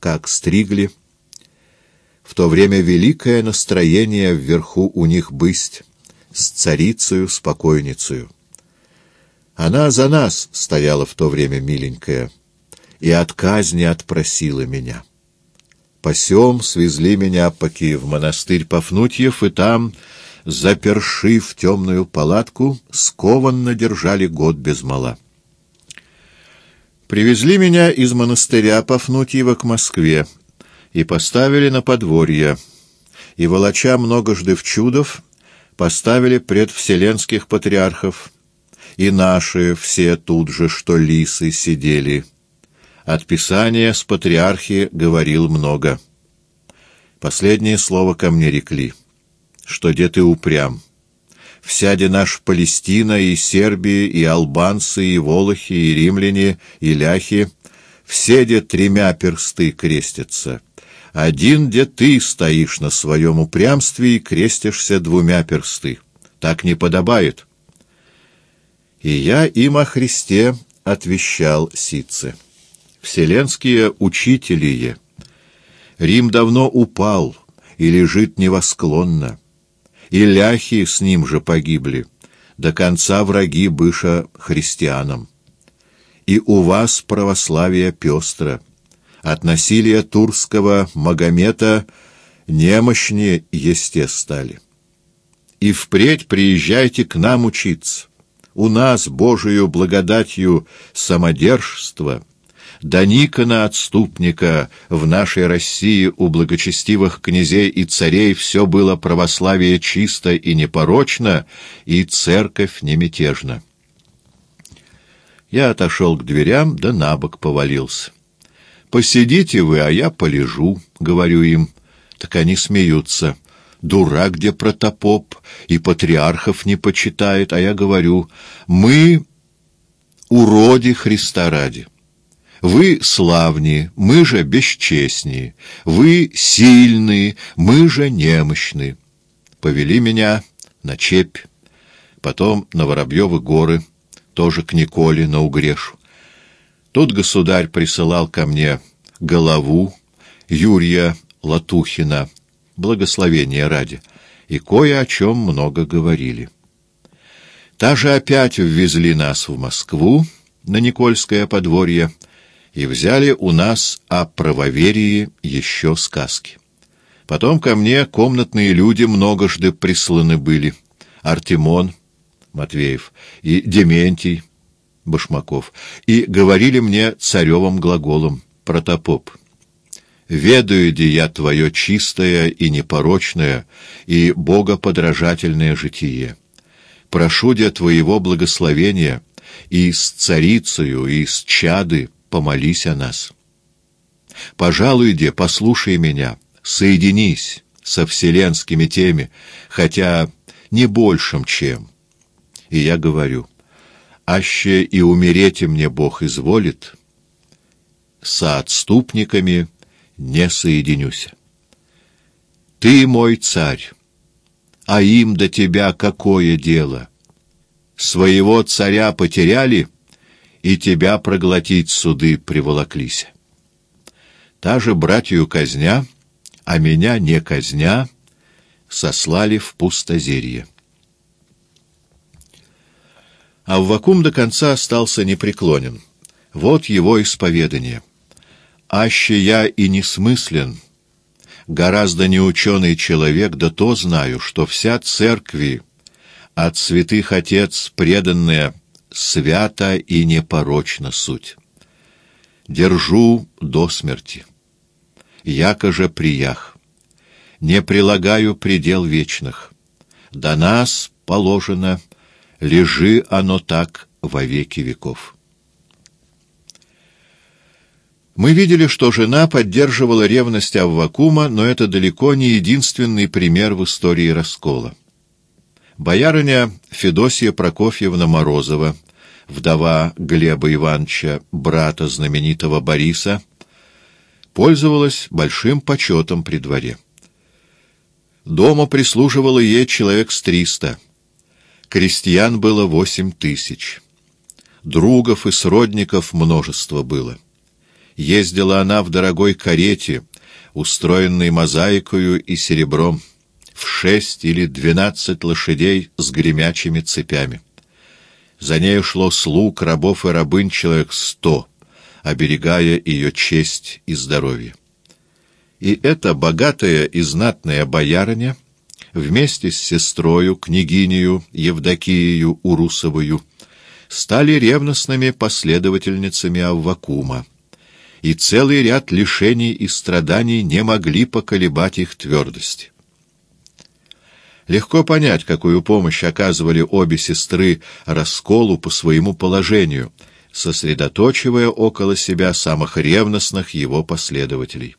как стригли. В то время великое настроение вверху у них бысть, с царицею спокойницею. Она за нас стояла в то время, миленькая, и от казни отпросила меня. Посем свезли меня поки в монастырь Пафнутьев, и там, заперши в темную палатку, скованно держали год без мала. Привезли меня из монастыря Пафнутьева к Москве и поставили на подворье, и, волоча многожды в чудов, поставили пред вселенских патриархов, и наши все тут же, что лисы, сидели — от Писания с патриархи говорил много. Последнее слово ко мне рекли, что де ты упрям. Всяде наш Палестина и Сербия, и албанцы, и волохи, и римляне, и ляхи, все де тремя персты крестятся. Один, де ты стоишь на своем упрямстве и крестишься двумя персты. Так не подобает. И я им о Христе отвещал ситце вселенские учителие. Рим давно упал и лежит невосклонно, и ляхи с ним же погибли, до конца враги быша христианам. И у вас православие пестро, от насилия турского Магомета немощнее есте стали. И впредь приезжайте к нам учиться. У нас Божию благодатью самодержство — до Никона отступника в нашей России у благочестивых князей и царей все было православие чисто и непорочно, и церковь не мятежна. Я отошел к дверям, да на бок повалился. «Посидите вы, а я полежу», — говорю им. Так они смеются. «Дурак, где протопоп, и патриархов не почитает», а я говорю, «Мы уроди Христа ради». Вы славни, мы же бесчестни, вы сильны, мы же немощны. Повели меня на Чепь, потом на Воробьевы горы, тоже к Николе на Угрешу. Тут государь присылал ко мне голову Юрия Латухина, благословения ради, и кое о чем много говорили. Та же опять ввезли нас в Москву, на Никольское подворье, и взяли у нас о правоверии еще сказки. Потом ко мне комнатные люди многожды присланы были. Артемон Матвеев и Дементий Башмаков. И говорили мне царевым глаголом «Протопоп». «Ведаю, де я твое чистое и непорочное и богоподражательное житие. Прошу, де твоего благословения и с царицею, и с чады, помолись о нас. Пожалуй, де, послушай меня, соединись со вселенскими теми, хотя не большим, чем. И я говорю, аще и умереть мне Бог изволит, со отступниками не соединюсь. Ты мой царь, а им до тебя какое дело? Своего царя потеряли — и тебя проглотить суды приволоклись. Та же братью казня, а меня не казня, сослали в пустозерье. А Аввакум до конца остался непреклонен. Вот его исповедание. «Аще я и несмыслен, гораздо неученый человек, да то знаю, что вся церкви, от святых отец преданная, свята и непорочна суть. Держу до смерти. Яко же приях. Не прилагаю предел вечных. До нас положено, лежи оно так во веки веков. Мы видели, что жена поддерживала ревность Аввакума, но это далеко не единственный пример в истории раскола. Боярыня Федосия Прокофьевна Морозова, вдова Глеба Ивановича, брата знаменитого Бориса, пользовалась большим почетом при дворе. Дома прислуживало ей человек с триста. Крестьян было восемь тысяч. Другов и сродников множество было. Ездила она в дорогой карете, устроенной мозаикою и серебром, в шесть или двенадцать лошадей с гремячими цепями. За нею шло слуг, рабов и рабынь человек сто, оберегая ее честь и здоровье. И эта богатая и знатная боярыня вместе с сестрою, княгинею Евдокиею Урусовою, стали ревностными последовательницами Аввакума, и целый ряд лишений и страданий не могли поколебать их твердость. Легко понять, какую помощь оказывали обе сестры расколу по своему положению, сосредоточивая около себя самых ревностных его последователей.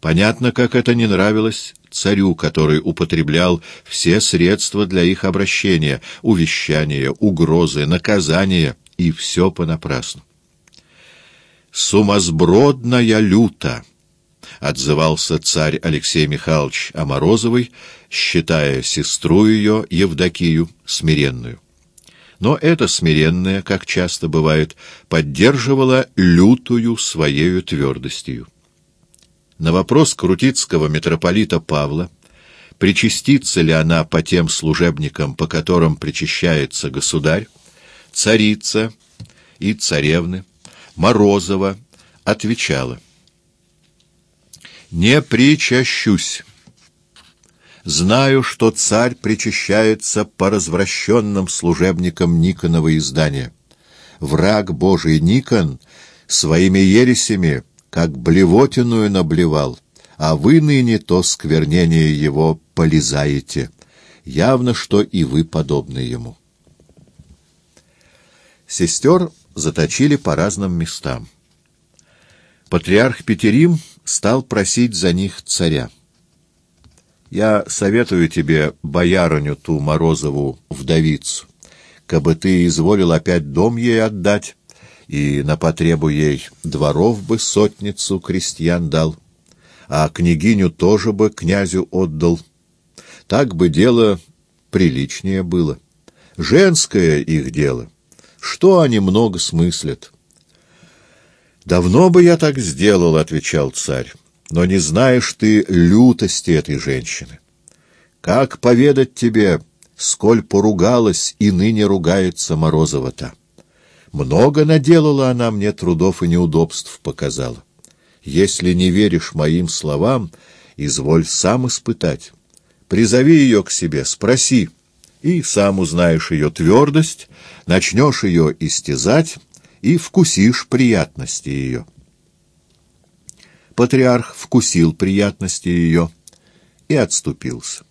Понятно, как это не нравилось царю, который употреблял все средства для их обращения, увещания, угрозы, наказания, и все понапрасну. «Сумасбродная люта!» — отзывался царь Алексей Михайлович о Морозовой, считая сестру ее, Евдокию, смиренную. Но эта смиренная, как часто бывает, поддерживала лютую своею твердостью. На вопрос крутицкого митрополита Павла, причастится ли она по тем служебникам, по которым причащается государь, царица и царевны, Морозова отвечала — не причащусь. Знаю, что царь причащается по развращенным служебникам Никонова издания. Враг Божий Никон своими ересями, как блевотиную наблевал, а вы ныне то сквернение его полезаете. Явно, что и вы подобны ему. Сестер заточили по разным местам. Патриарх Петерим стал просить за них царя. «Я советую тебе боярыню ту Морозову вдовицу, кабы ты изволил опять дом ей отдать, и на потребу ей дворов бы сотницу крестьян дал, а княгиню тоже бы князю отдал. Так бы дело приличнее было. Женское их дело. Что они много смыслят?» «Давно бы я так сделал», — отвечал царь, — «но не знаешь ты лютости этой женщины. Как поведать тебе, сколь поругалась и ныне ругается Морозова-то? Много наделала она мне трудов и неудобств показала. Если не веришь моим словам, изволь сам испытать. Призови ее к себе, спроси, и сам узнаешь ее твердость, начнешь ее истязать, и вкусишь приятности ее. Патриарх вкусил приятности ее и отступился.